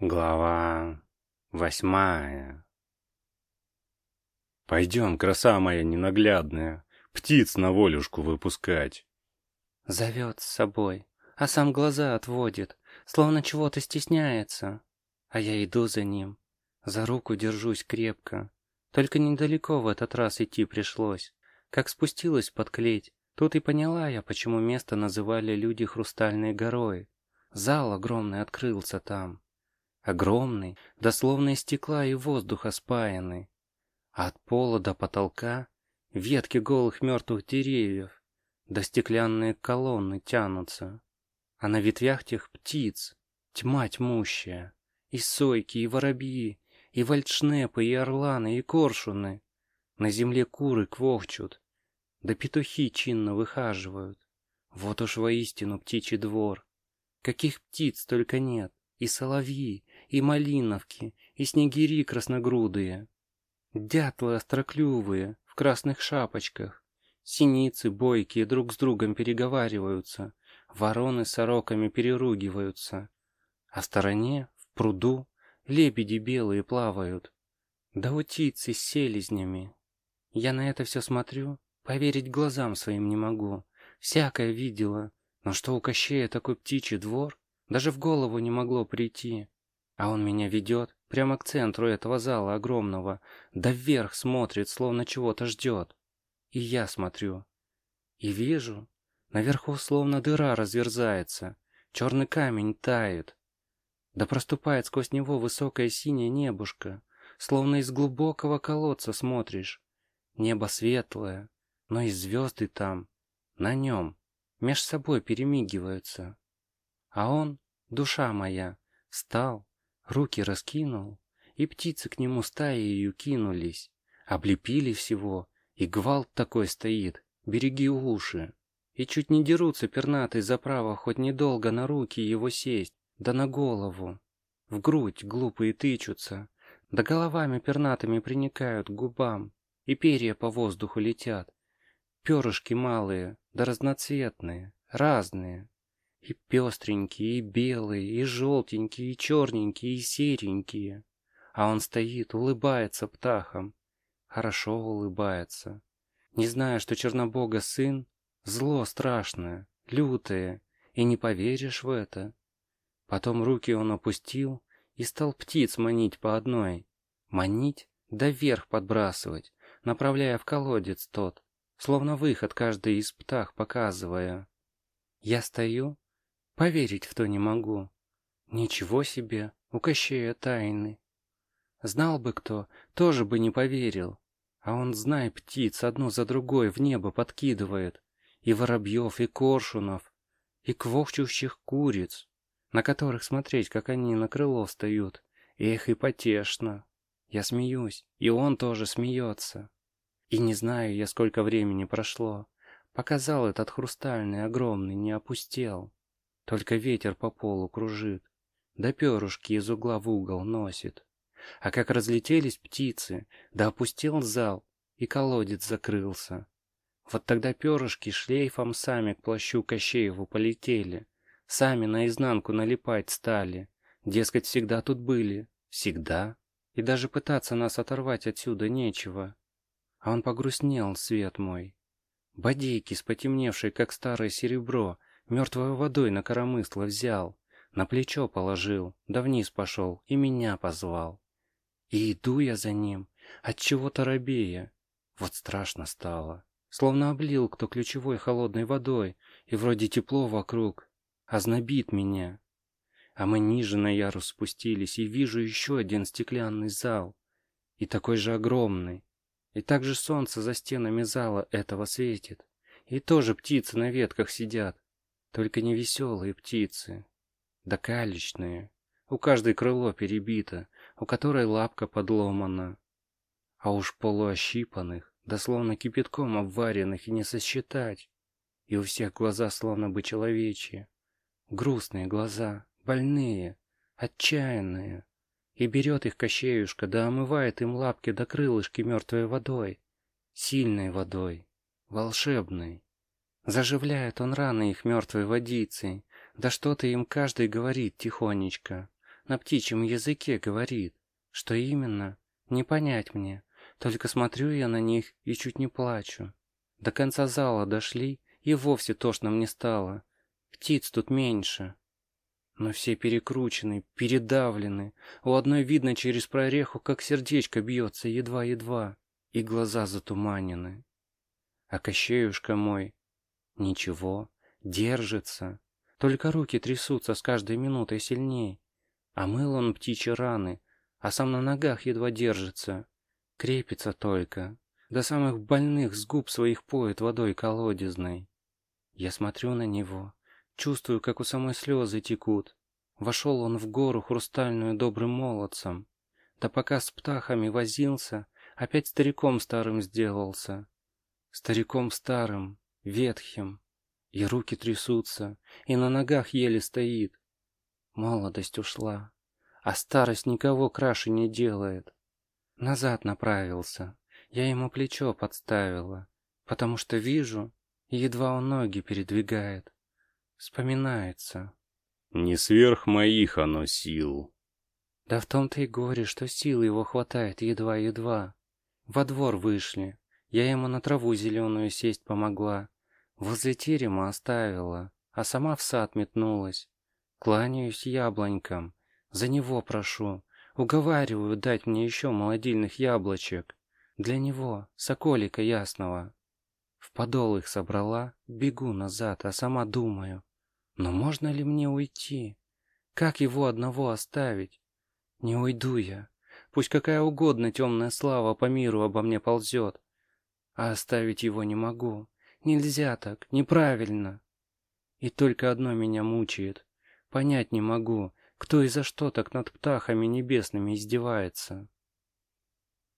Глава восьмая «Пойдем, краса моя ненаглядная, птиц на волюшку выпускать». Зовет с собой, а сам глаза отводит, словно чего-то стесняется. А я иду за ним, за руку держусь крепко. Только недалеко в этот раз идти пришлось. Как спустилась под клеть, тут и поняла я, почему место называли люди Хрустальной горой. Зал огромный открылся там. Огромный, дословно из стекла и воздуха спаянный. От пола до потолка ветки голых мертвых деревьев, до стеклянные колонны тянутся. А на ветвях тех птиц тьма тьмущая, и сойки, и воробьи, и вальдшнепы, и орланы, и коршуны. На земле куры квохчут, да петухи чинно выхаживают. Вот уж воистину птичий двор. Каких птиц только нет, и соловьи, и малиновки, и снегири красногрудые, дятлы остроклювые в красных шапочках, синицы бойкие друг с другом переговариваются, вороны с сороками переругиваются, а стороне, в пруду, лебеди белые плавают, да утицы с селезнями. Я на это все смотрю, поверить глазам своим не могу, всякое видела, но что у Кощея такой птичий двор, даже в голову не могло прийти. А он меня ведет прямо к центру этого зала огромного, да вверх смотрит, словно чего-то ждет. И я смотрю. И вижу, наверху словно дыра разверзается, черный камень тает. Да проступает сквозь него высокое синее небушко, словно из глубокого колодца смотришь. Небо светлое, но и звезды там, на нем, меж собой перемигиваются. А он, душа моя, встал, Руки раскинул, и птицы к нему стаею кинулись. Облепили всего, и гвалт такой стоит, береги уши. И чуть не дерутся пернатые за право хоть недолго на руки его сесть, да на голову. В грудь глупые тычутся, да головами пернатыми приникают к губам, и перья по воздуху летят. Перышки малые, да разноцветные, разные. И пестренькие, и белые, и желтенькие, и черненькие, и серенькие. А он стоит, улыбается птахом. Хорошо улыбается. Не зная, что Чернобога сын, зло страшное, лютое, и не поверишь в это. Потом руки он опустил и стал птиц манить по одной. Манить, да вверх подбрасывать, направляя в колодец тот, словно выход каждый из птах показывая. Я стою Поверить в то не могу. Ничего себе, у Кощея тайны. Знал бы кто, тоже бы не поверил. А он, знай, птиц одну за другой в небо подкидывает. И воробьев, и коршунов, и квохчущих куриц, на которых смотреть, как они на крыло встают. Эх, и потешно. Я смеюсь, и он тоже смеется. И не знаю я, сколько времени прошло. Показал этот хрустальный огромный не опустел. Только ветер по полу кружит, да перышки из угла в угол носит. А как разлетелись птицы, да опустел зал, и колодец закрылся. Вот тогда перышки шлейфом сами к плащу Кощееву полетели, сами наизнанку налипать стали. Дескать, всегда тут были, всегда. И даже пытаться нас оторвать отсюда нечего. А он погрустнел, свет мой. Бодейки, с потемневшей, как старое серебро, Мертвой водой на коромысло взял, на плечо положил, да вниз пошел и меня позвал. И иду я за ним, от чего-то робея. Вот страшно стало. Словно облил кто ключевой холодной водой, и вроде тепло вокруг, а знобит меня. А мы ниже на ярус спустились, и вижу еще один стеклянный зал, и такой же огромный. И также солнце за стенами зала этого светит, и тоже птицы на ветках сидят, только не веселые птицы, да калечные. У каждой крыло перебито, у которой лапка подломана. А уж полуощипанных, да словно кипятком обваренных и не сосчитать. И у всех глаза словно бы человечьи. Грустные глаза, больные, отчаянные. И берет их Кощеюшка, да омывает им лапки до крылышки мертвой водой. Сильной водой, волшебной. Заживляет он раны их мертвой водицей, да что-то им каждый говорит тихонечко. на птичьем языке говорит. Что именно? Не понять мне. Только смотрю я на них и чуть не плачу. До конца зала дошли, и вовсе тошно мне стало. Птиц тут меньше. Но все перекручены, передавлены. У одной видно через прореху, как сердечко бьется едва-едва, и глаза затуманены. А Кощеюшка мой... Ничего, держится. Только руки трясутся с каждой минутой сильней. А мыл он птичьи раны, а сам на ногах едва держится. Крепится только. До самых больных с губ своих поет водой колодезной. Я смотрю на него, чувствую, как у самой слезы текут. Вошел он в гору хрустальную добрым молодцем. Да пока с птахами возился, опять стариком старым сделался. Стариком старым, ветхим. И руки трясутся, и на ногах еле стоит. Молодость ушла, а старость никого краше не делает. Назад направился, я ему плечо подставила, потому что вижу, едва он ноги передвигает. Вспоминается. Не сверх моих оно сил. Да в том-то и горе, что сил его хватает едва-едва. Во двор вышли, я ему на траву зеленую сесть помогла. Возле терема оставила, а сама в сад метнулась. Кланяюсь яблонькам, за него прошу, уговариваю дать мне еще молодильных яблочек. Для него, соколика ясного. В подол их собрала, бегу назад, а сама думаю. Но можно ли мне уйти? Как его одного оставить? Не уйду я. Пусть какая угодно темная слава по миру обо мне ползет. А оставить его не могу. Нельзя так, неправильно. И только одно меня мучает. Понять не могу, кто и за что так над птахами небесными издевается.